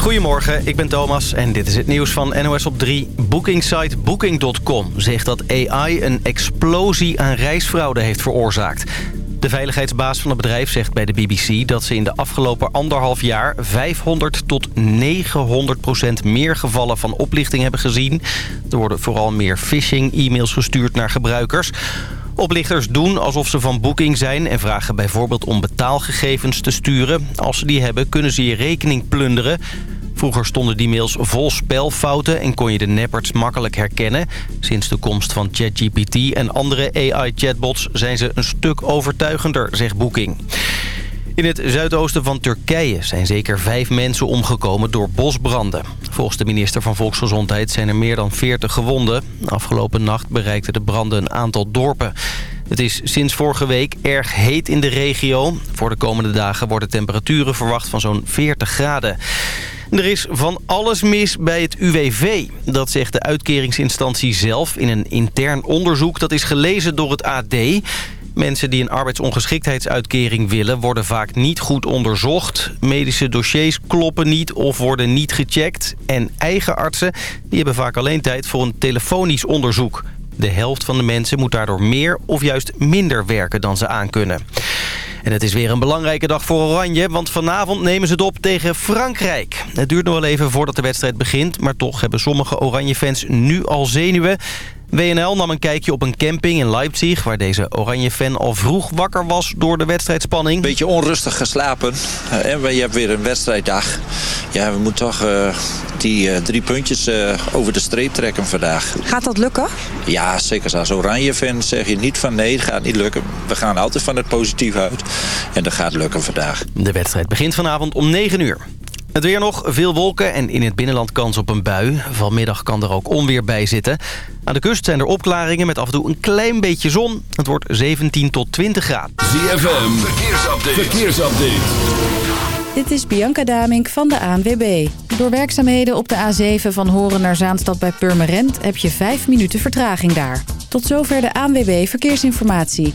Goedemorgen, ik ben Thomas en dit is het nieuws van NOS op 3. Bookingsite Booking.com zegt dat AI een explosie aan reisfraude heeft veroorzaakt. De veiligheidsbaas van het bedrijf zegt bij de BBC dat ze in de afgelopen anderhalf jaar 500 tot 900 procent meer gevallen van oplichting hebben gezien. Er worden vooral meer phishing-e-mails gestuurd naar gebruikers. Oplichters doen alsof ze van Booking zijn en vragen bijvoorbeeld om betaalgegevens te sturen. Als ze die hebben kunnen ze je rekening plunderen. Vroeger stonden die mails vol spelfouten en kon je de nepperts makkelijk herkennen. Sinds de komst van ChatGPT en andere AI-chatbots zijn ze een stuk overtuigender, zegt Booking. In het zuidoosten van Turkije zijn zeker vijf mensen omgekomen door bosbranden. Volgens de minister van Volksgezondheid zijn er meer dan 40 gewonden. Afgelopen nacht bereikten de branden een aantal dorpen. Het is sinds vorige week erg heet in de regio. Voor de komende dagen worden temperaturen verwacht van zo'n 40 graden. Er is van alles mis bij het UWV. Dat zegt de uitkeringsinstantie zelf in een intern onderzoek. Dat is gelezen door het AD. Mensen die een arbeidsongeschiktheidsuitkering willen... worden vaak niet goed onderzocht. Medische dossiers kloppen niet of worden niet gecheckt. En eigen artsen die hebben vaak alleen tijd voor een telefonisch onderzoek. De helft van de mensen moet daardoor meer of juist minder werken dan ze aankunnen. En het is weer een belangrijke dag voor Oranje, want vanavond nemen ze het op tegen Frankrijk. Het duurt nog wel even voordat de wedstrijd begint, maar toch hebben sommige Oranje-fans nu al zenuwen. WNL nam een kijkje op een camping in Leipzig... waar deze Oranje-fan al vroeg wakker was door de wedstrijdspanning. Beetje onrustig geslapen. En je hebt weer een wedstrijddag. Ja, we moeten toch uh, die uh, drie puntjes over de streep trekken vandaag. Gaat dat lukken? Ja, zeker. Als Oranje-fan zeg je niet van nee, het gaat niet lukken. We gaan altijd van het positief uit. En dat gaat lukken vandaag. De wedstrijd begint vanavond om 9 uur. Het weer nog, veel wolken en in het binnenland kans op een bui. Vanmiddag kan er ook onweer bij zitten. Aan de kust zijn er opklaringen met af en toe een klein beetje zon. Het wordt 17 tot 20 graden. ZFM, verkeersupdate. verkeersupdate. Dit is Bianca Damink van de ANWB. Door werkzaamheden op de A7 van Horen naar Zaanstad bij Purmerend... heb je 5 minuten vertraging daar. Tot zover de ANWB Verkeersinformatie.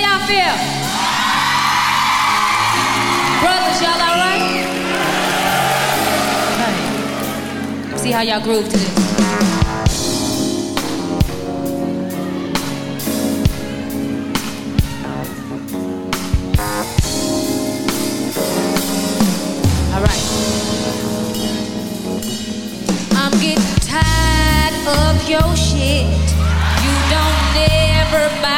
How y'all feel? Brothers, y'all all right? Okay. See how y'all groove to this. your shit. You don't ever buy.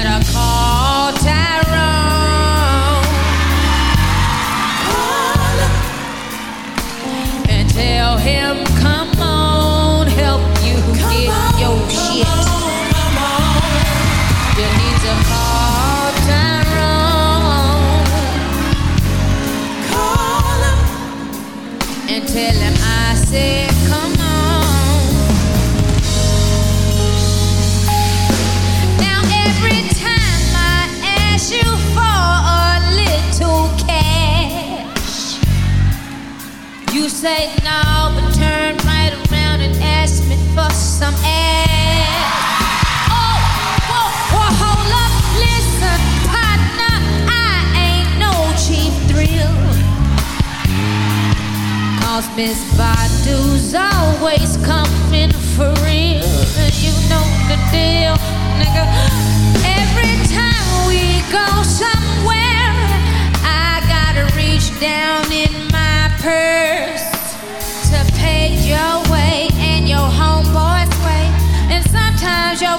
some air. Oh, whoa, whoa, hold up, listen, partner, I ain't no cheap thrill. Cause Miss Badu's always coming for real. You know the deal, nigga. Every time we go somewhere, I gotta reach down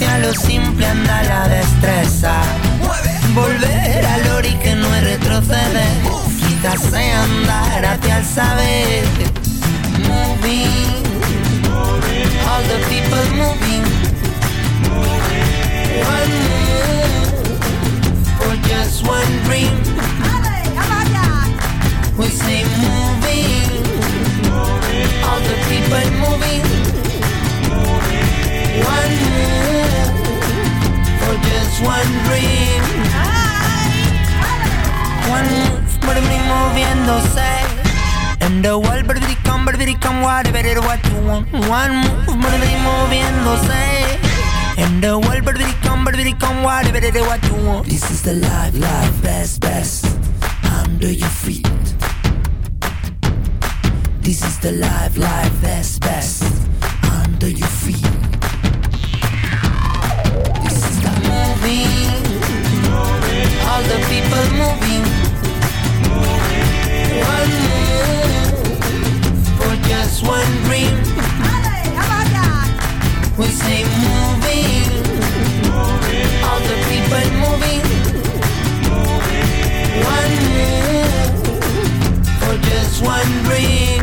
Hacia lo simple anda la destreza. Volver al ori que no quizás sea andar hacia el saber. Moving, all the people moving. One move for just one dream. We say moving, all the people moving. One dream. One move, por mí moviéndose. And the world, baby, come, baby, come, whatever it what you want. One move, por mí moviéndose. And the world, baby, come, baby, come, whatever it what you want. This is the life, life, best, best. Under your feet. This is the life, life, best, best. All the people moving. One move for just one dream. We say moving. All the people moving. One move for just one dream.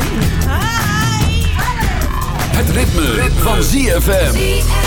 Het ritme, van ZFM.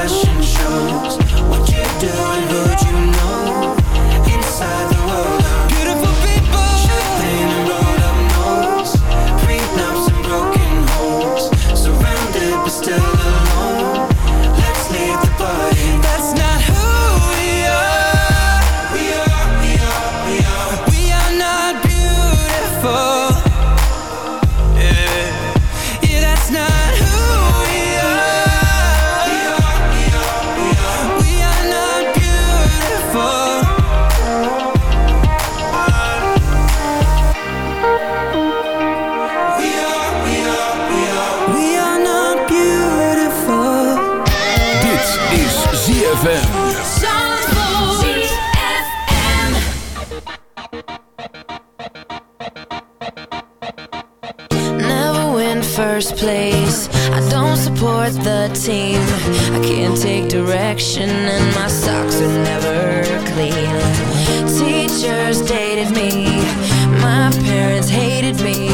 fashion shows. What you do and who you know. place. I don't support the team. I can't take direction and my socks are never clean. Teachers dated me. My parents hated me.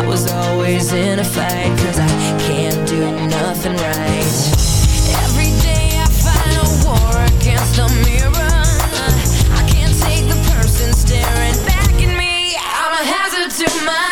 I was always in a fight Cause I can't do nothing right. Every day I fight a war against a mirror. I can't take the person staring back at me. I'm a hazard to my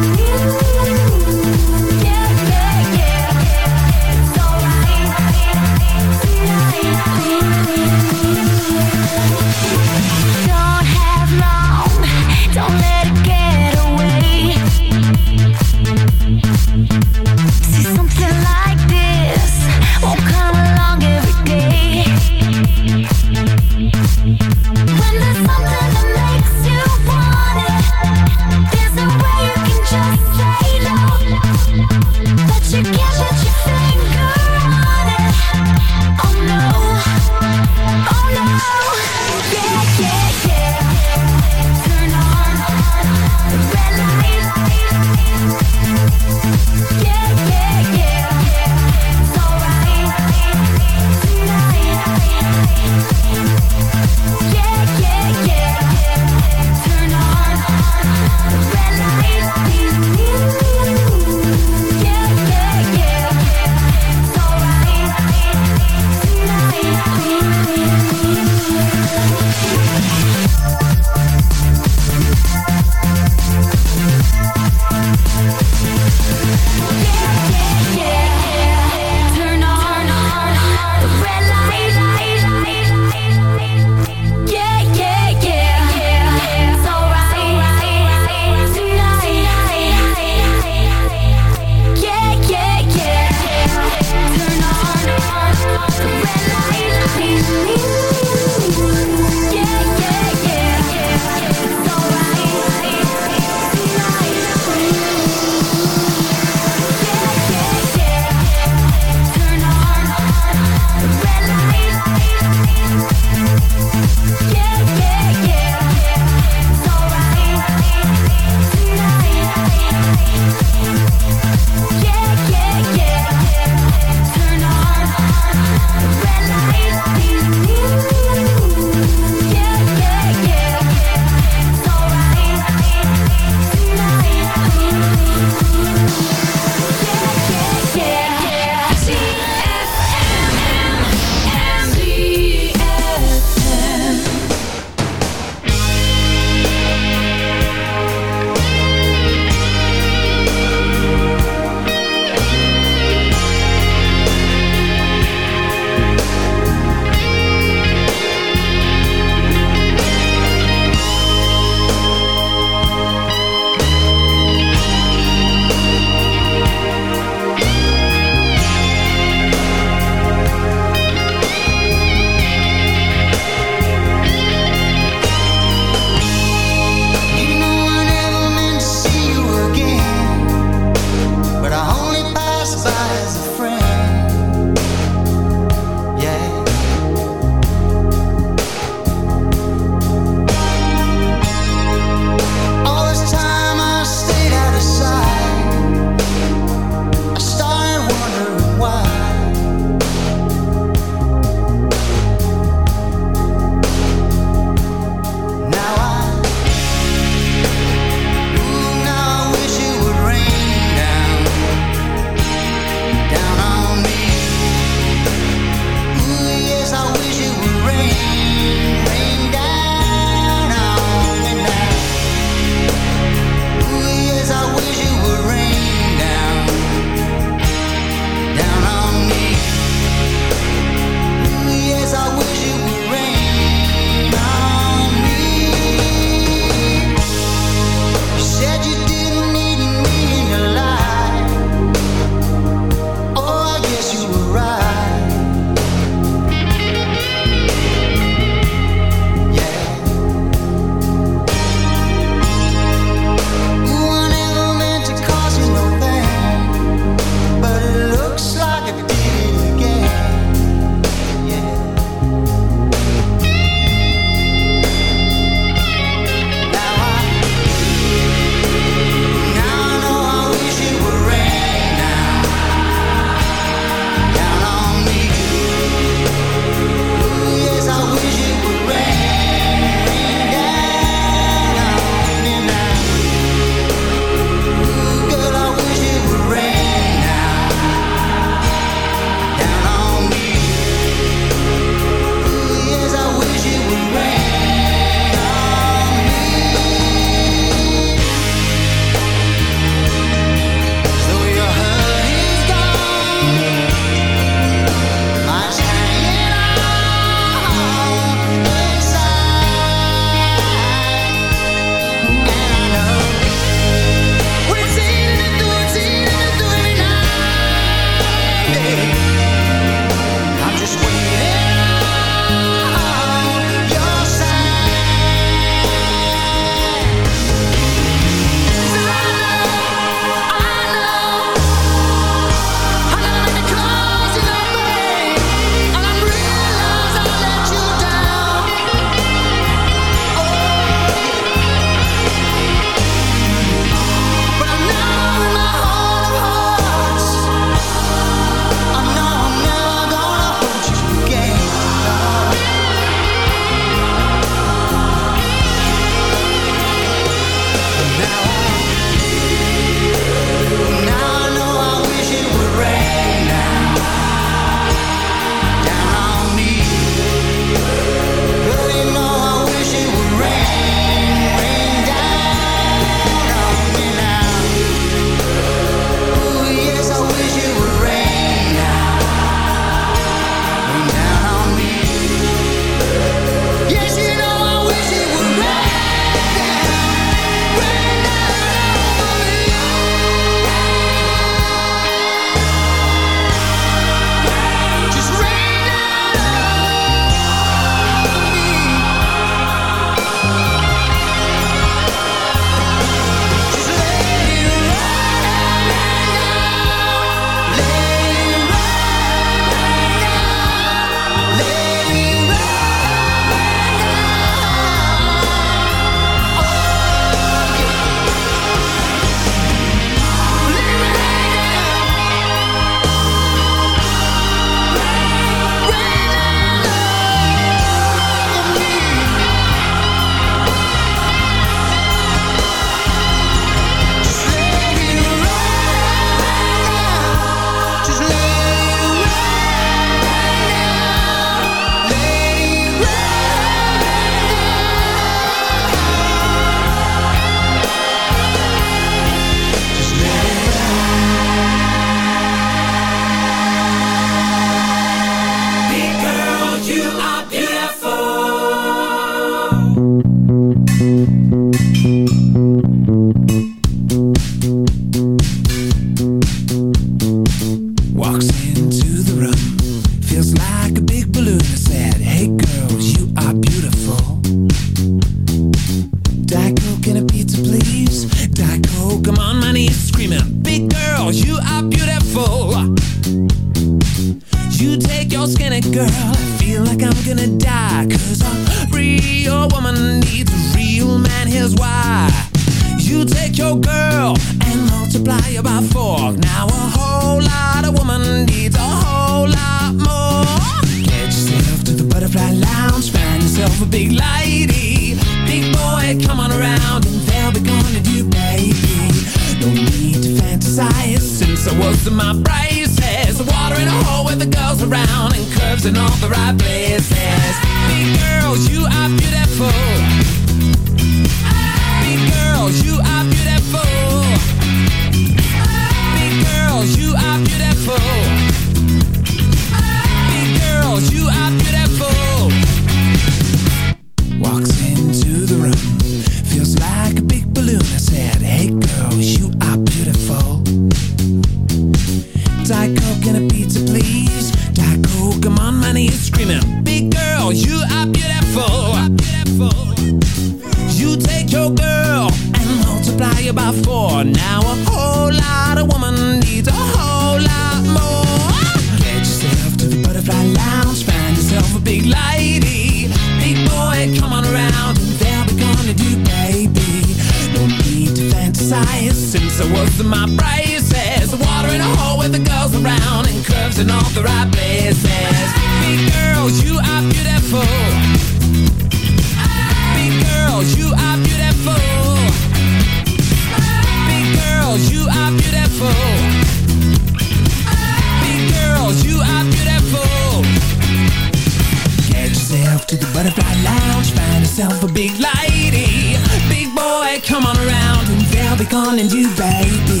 calling you baby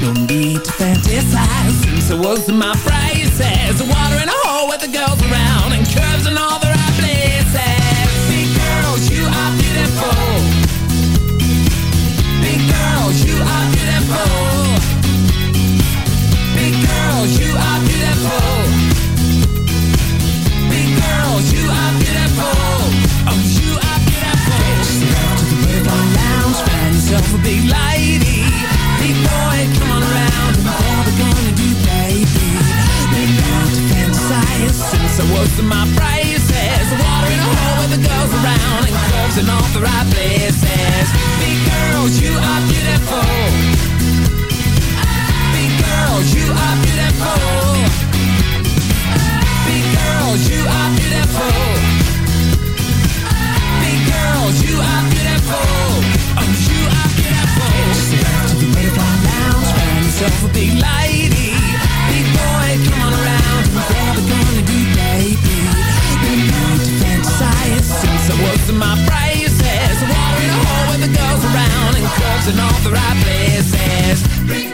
No need to fantasize Since I was my friend. of my braces Water in a hole where the girls around. And curves in all the right places. Big girls, you are beautiful. my phrases Water in a hole with the girls around And clubs in all the right places.